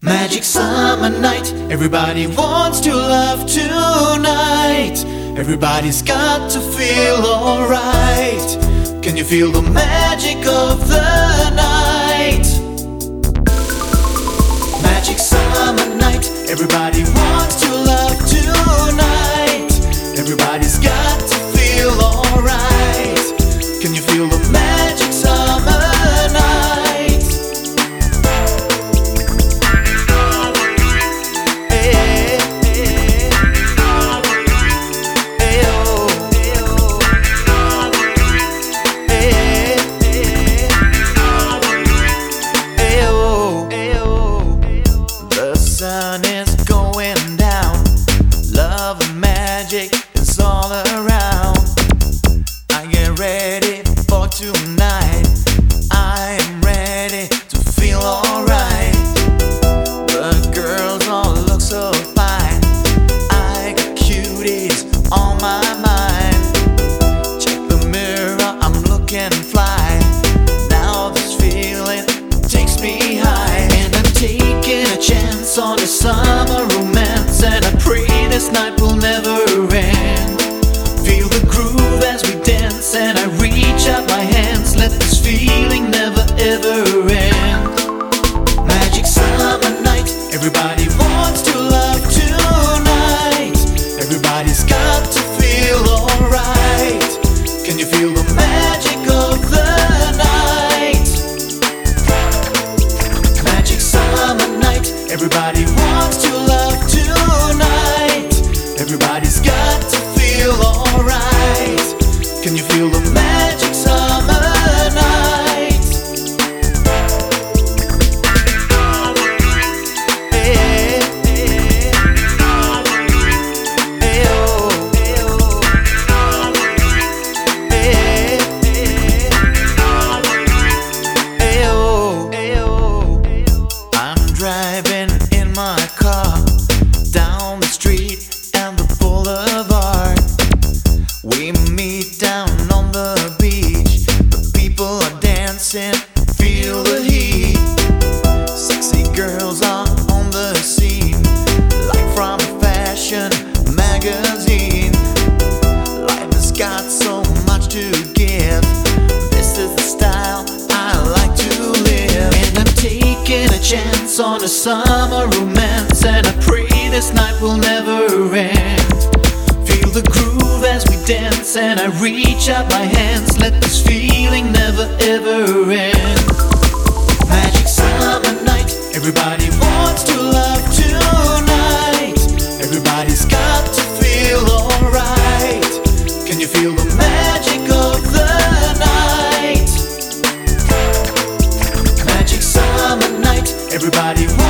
Magic summer night, everybody wants to love tonight. Everybody's got to feel alright. Can you feel the magic of the night? Magic summer night, everybody wants to love tonight. Everybody's got night will chance on a summer romance. And I pray this night will never end. Feel the groove as we dance. And I reach out my hands. Let this feeling never ever end. Magic Everybody